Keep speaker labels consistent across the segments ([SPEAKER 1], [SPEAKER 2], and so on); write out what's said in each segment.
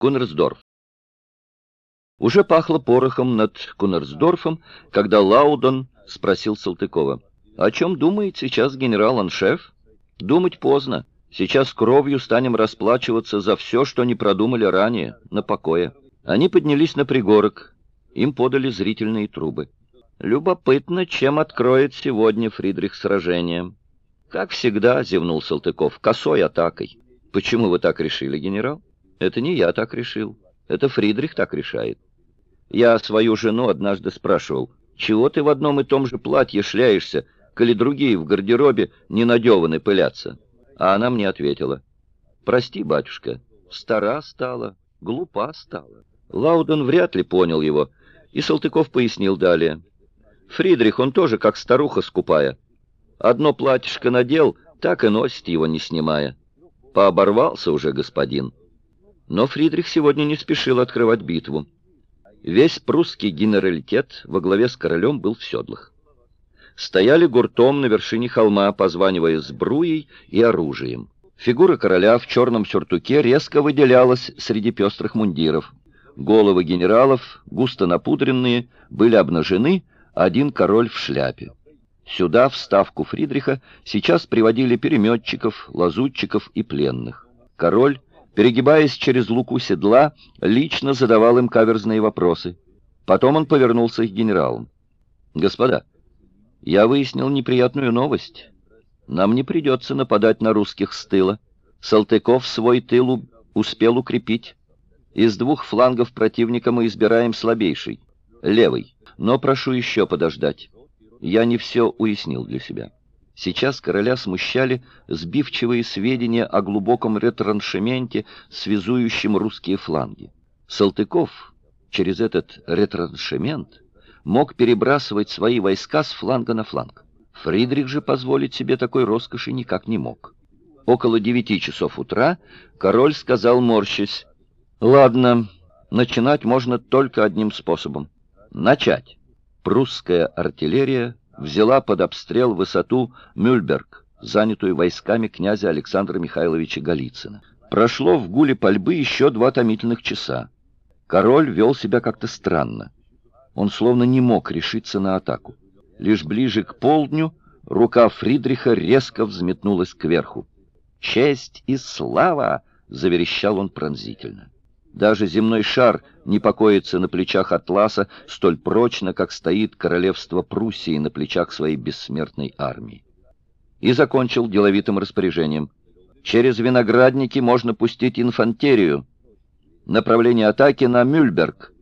[SPEAKER 1] Кунерсдорф. Уже пахло порохом над Кунерсдорфом, когда Лаудон спросил Салтыкова. «О чем думает сейчас генерал-аншеф?» «Думать поздно. Сейчас кровью станем расплачиваться за все, что не продумали ранее, на покое». Они поднялись на пригорок. Им подали зрительные трубы. «Любопытно, чем откроет сегодня Фридрих сражение». «Как всегда», — зевнул Салтыков, — «косой атакой». «Почему вы так решили, генерал?» Это не я так решил. Это Фридрих так решает. Я свою жену однажды спрашивал, чего ты в одном и том же платье шляешься, коли другие в гардеробе не надеваны пылятся? А она мне ответила, прости, батюшка, стара стала, глупа стала. Лауден вряд ли понял его, и Салтыков пояснил далее. Фридрих, он тоже как старуха скупая. Одно платьишко надел, так и носит его, не снимая. Пооборвался уже господин. Но Фридрих сегодня не спешил открывать битву. Весь прусский генералитет во главе с королем был в седлах. Стояли гуртом на вершине холма, позванивая сбруей и оружием. Фигура короля в черном сюртуке резко выделялась среди пестрых мундиров. Головы генералов, густо напудренные, были обнажены, один король в шляпе. Сюда, в ставку Фридриха, сейчас приводили переметчиков, лазутчиков и пленных. Король перегибаясь через луку седла, лично задавал им каверзные вопросы. Потом он повернулся к генералам. «Господа, я выяснил неприятную новость. Нам не придется нападать на русских с тыла. Салтыков свой тыл успел укрепить. Из двух флангов противника мы избираем слабейший, левый. Но прошу еще подождать. Я не все уяснил для себя». Сейчас короля смущали сбивчивые сведения о глубоком ретраншементе, связующем русские фланги. Салтыков через этот ретраншемент мог перебрасывать свои войска с фланга на фланг. Фридрих же позволить себе такой роскоши никак не мог. Около девяти часов утра король сказал, морщась, «Ладно, начинать можно только одним способом. Начать. Прусская артиллерия взяла под обстрел высоту Мюльберг, занятую войсками князя Александра Михайловича Голицына. Прошло в гуле пальбы еще два томительных часа. Король вел себя как-то странно. Он словно не мог решиться на атаку. Лишь ближе к полдню рука Фридриха резко взметнулась кверху. «Честь и слава!» — заверещал он пронзительно. Даже земной шар не покоится на плечах Атласа столь прочно, как стоит королевство Пруссии на плечах своей бессмертной армии. И закончил деловитым распоряжением. Через виноградники можно пустить инфантерию. Направление атаки на Мюльберг.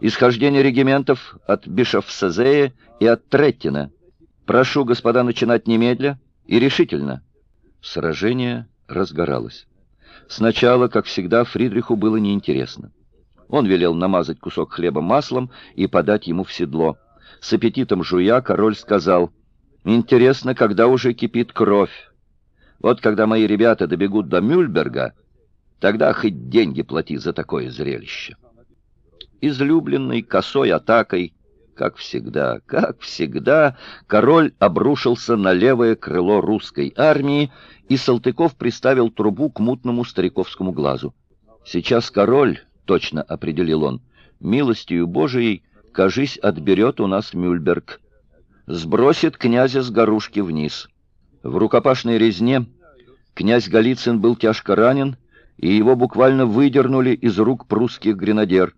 [SPEAKER 1] Исхождение региментов от Бишофсезея и от Треттина. Прошу, господа, начинать немедля и решительно. Сражение разгоралось. Сначала, как всегда, Фридриху было неинтересно. Он велел намазать кусок хлеба маслом и подать ему в седло. С аппетитом жуя король сказал, «Интересно, когда уже кипит кровь. Вот когда мои ребята добегут до Мюльберга, тогда хоть деньги плати за такое зрелище». Излюбленной косой атакой, как всегда, как всегда, король обрушился на левое крыло русской армии и Салтыков приставил трубу к мутному стариковскому глазу. «Сейчас король», — точно определил он, — «милостью Божией, кажись, отберет у нас Мюльберг. Сбросит князя с горушки вниз». В рукопашной резне князь Голицын был тяжко ранен, и его буквально выдернули из рук прусских гренадер.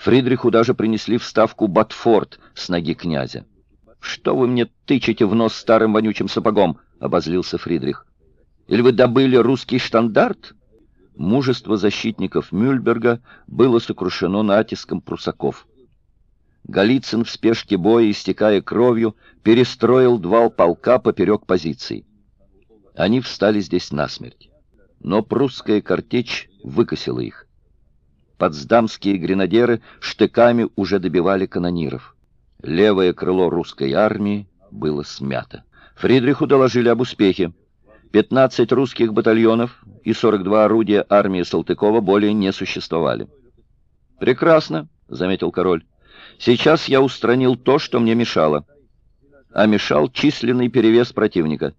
[SPEAKER 1] Фридриху даже принесли вставку Батфорд с ноги князя. «Что вы мне тычете в нос старым вонючим сапогом?» — обозлился Фридрих. Или вы добыли русский штандарт? Мужество защитников Мюльберга было сокрушено натиском прусаков. Голицын в спешке боя, истекая кровью, перестроил два полка поперек позиций. Они встали здесь насмерть. Но прусская картечь выкосила их. Потсдамские гренадеры штыками уже добивали канониров. Левое крыло русской армии было смято. Фридриху доложили об успехе. 15 русских батальонов и 42 орудия армии Салтыкова более не существовали. «Прекрасно», — заметил король. «Сейчас я устранил то, что мне мешало. А мешал численный перевес противника.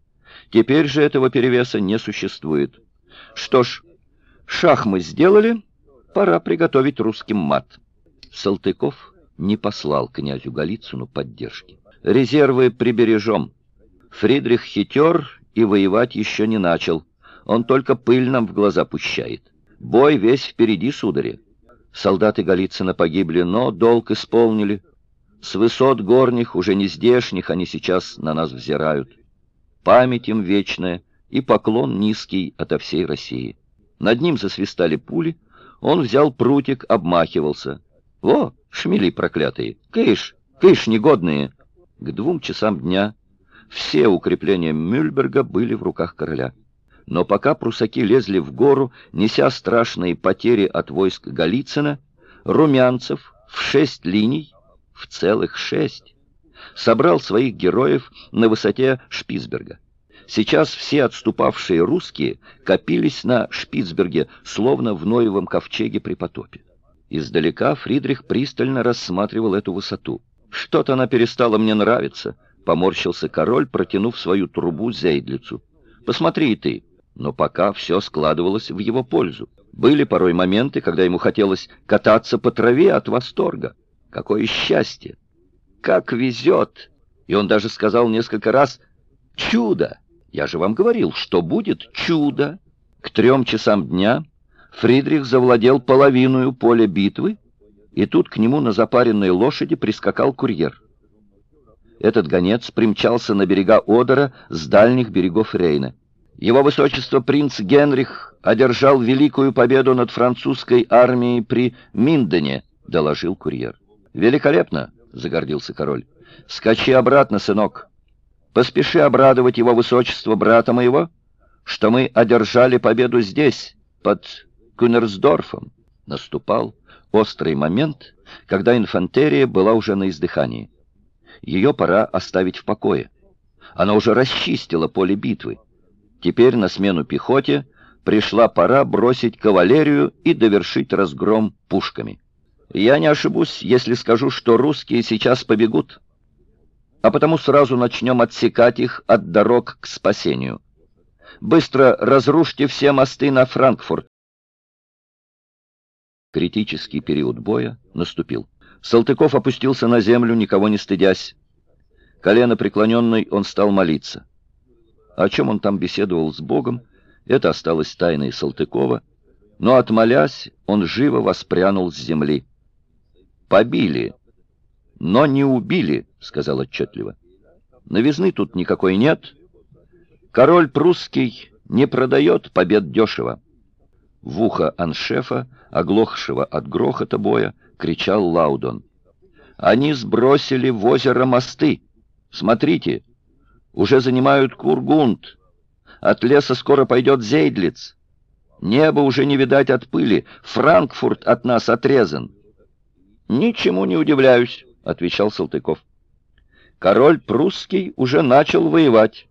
[SPEAKER 1] Теперь же этого перевеса не существует. Что ж, шах мы сделали, Пора приготовить русским мат. Салтыков не послал князю Голицыну поддержки. Резервы прибережем. Фридрих хитер и воевать еще не начал. Он только пыль нам в глаза пущает. Бой весь впереди, судари. Солдаты Голицына погибли, но долг исполнили. С высот горних, уже не здешних, они сейчас на нас взирают. Память им вечная и поклон низкий ото всей России. Над ним засвистали пули, он взял прутик, обмахивался. Во, шмели проклятые, кыш, кыш негодные. К двум часам дня все укрепления Мюльберга были в руках короля. Но пока прусаки лезли в гору, неся страшные потери от войск Голицына, Румянцев в шесть линий, в целых шесть, собрал своих героев на высоте Шпицберга. Сейчас все отступавшие русские копились на Шпицберге, словно в Ноевом ковчеге при потопе. Издалека Фридрих пристально рассматривал эту высоту. «Что-то она перестала мне нравиться», — поморщился король, протянув свою трубу Зейдлицу. «Посмотри и ты». Но пока все складывалось в его пользу. Были порой моменты, когда ему хотелось кататься по траве от восторга. Какое счастье! Как везет! И он даже сказал несколько раз «Чудо!» Я же вам говорил, что будет чудо. К трем часам дня Фридрих завладел половиной поля битвы, и тут к нему на запаренной лошади прискакал курьер. Этот гонец примчался на берега Одера с дальних берегов Рейна. Его высочество принц Генрих одержал великую победу над французской армией при Миндене, доложил курьер. Великолепно, загордился король. Скачи обратно, сынок. Поспеши обрадовать его высочество брата моего, что мы одержали победу здесь, под Кюнерсдорфом. Наступал острый момент, когда инфантерия была уже на издыхании. Ее пора оставить в покое. Она уже расчистила поле битвы. Теперь на смену пехоте пришла пора бросить кавалерию и довершить разгром пушками. Я не ошибусь, если скажу, что русские сейчас побегут а потому сразу начнем отсекать их от дорог к спасению. Быстро разрушьте все мосты на Франкфурт. Критический период боя наступил. Салтыков опустился на землю, никого не стыдясь. Колено преклоненный, он стал молиться. О чем он там беседовал с Богом, это осталось тайной Салтыкова, но, отмолясь, он живо воспрянул с земли. «Побили!» но не убили», — сказал отчетливо. «Новизны тут никакой нет. Король прусский не продает побед дешево». В ухо аншефа, оглохшего от грохота боя, кричал Лаудон. «Они сбросили в озеро мосты. Смотрите, уже занимают Кургунд. От леса скоро пойдет Зейдлиц. Небо уже не видать от пыли. Франкфурт от нас отрезан. Ничему не удивляюсь». — отвечал Салтыков. «Король прусский уже начал воевать.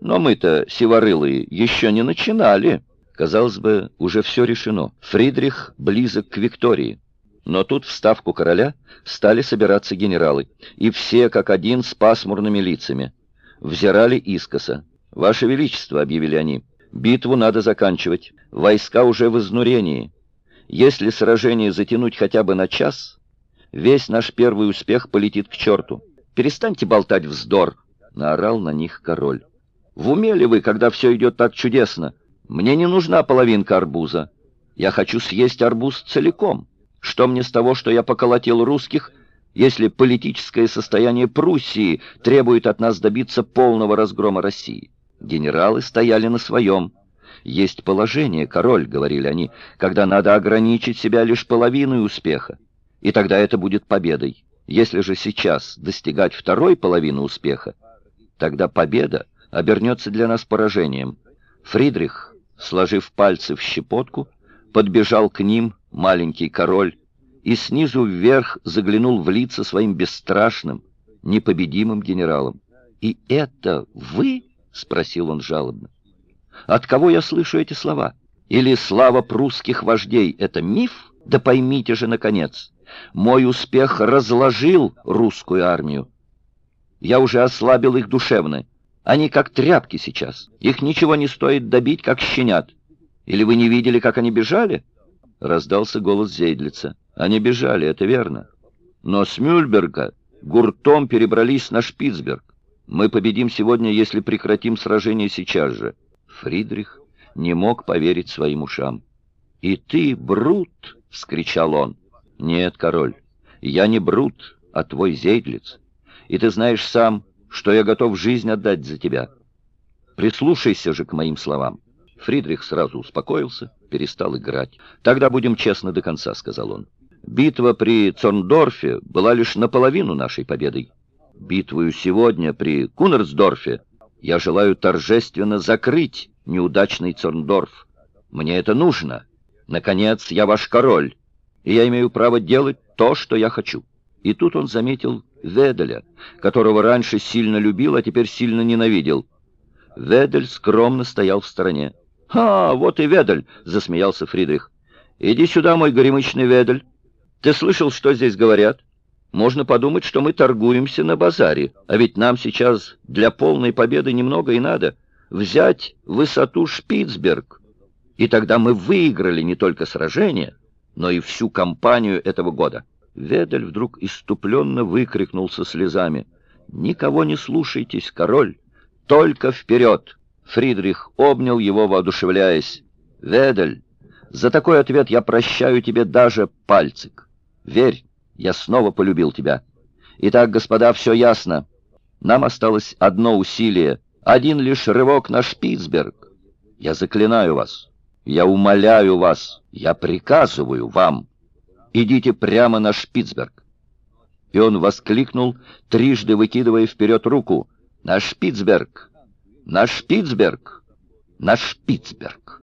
[SPEAKER 1] Но мы-то, сиворылые, еще не начинали». Казалось бы, уже все решено. Фридрих близок к Виктории. Но тут в ставку короля стали собираться генералы, и все как один с пасмурными лицами. Взирали искоса. «Ваше Величество», — объявили они, — «битву надо заканчивать. Войска уже в изнурении. Если сражение затянуть хотя бы на час, Весь наш первый успех полетит к черту. Перестаньте болтать вздор!» — наорал на них король. «В уме ли вы, когда все идет так чудесно? Мне не нужна половинка арбуза. Я хочу съесть арбуз целиком. Что мне с того, что я поколотил русских, если политическое состояние Пруссии требует от нас добиться полного разгрома России?» Генералы стояли на своем. «Есть положение, король», — говорили они, — «когда надо ограничить себя лишь половиной успеха и тогда это будет победой. Если же сейчас достигать второй половины успеха, тогда победа обернется для нас поражением. Фридрих, сложив пальцы в щепотку, подбежал к ним, маленький король, и снизу вверх заглянул в лица своим бесстрашным, непобедимым генералам. «И это вы?» — спросил он жалобно. «От кого я слышу эти слова? Или слава прусских вождей — это миф? Да поймите же, наконец!» Мой успех разложил русскую армию. Я уже ослабил их душевно. Они как тряпки сейчас. Их ничего не стоит добить, как щенят. Или вы не видели, как они бежали? — раздался голос Зейдлица. «Они бежали, это верно. Но с Мюльберга гуртом перебрались на Шпицберг. Мы победим сегодня, если прекратим сражение сейчас же». Фридрих не мог поверить своим ушам. «И ты, Брут!» — вскричал он. «Нет, король, я не Брут, а твой Зейдлиц. И ты знаешь сам, что я готов жизнь отдать за тебя. Прислушайся же к моим словам». Фридрих сразу успокоился, перестал играть. «Тогда будем честны до конца», — сказал он. «Битва при Цорндорфе была лишь наполовину нашей победой. Битвою сегодня при Кунерсдорфе я желаю торжественно закрыть неудачный Цорндорф. Мне это нужно. Наконец, я ваш король, и я имею право делать то, что я хочу». И тут он заметил Веделя, которого раньше сильно любил, а теперь сильно ненавидел. Ведель скромно стоял в стороне. «А, вот и Ведель!» — засмеялся Фридрих. «Иди сюда, мой горемычный Ведель. Ты слышал, что здесь говорят? Можно подумать, что мы торгуемся на базаре, а ведь нам сейчас для полной победы немного и надо. Взять высоту Шпицберг. И тогда мы выиграли не только сражение, но и всю кампанию этого года». Ведель вдруг иступленно выкрикнул со слезами. «Никого не слушайтесь, король! Только вперед!» Фридрих обнял его, воодушевляясь. «Ведель, за такой ответ я прощаю тебе даже пальцик. Верь, я снова полюбил тебя. Итак, господа, все ясно. Нам осталось одно усилие, один лишь рывок на Шпицберг. Я заклинаю вас, я умоляю вас, я приказываю вам. Идите прямо на Шпицберг». И он воскликнул, трижды выкидывая вперед руку. «На Шпицберг!» На Шпицберг! На Шпицберг!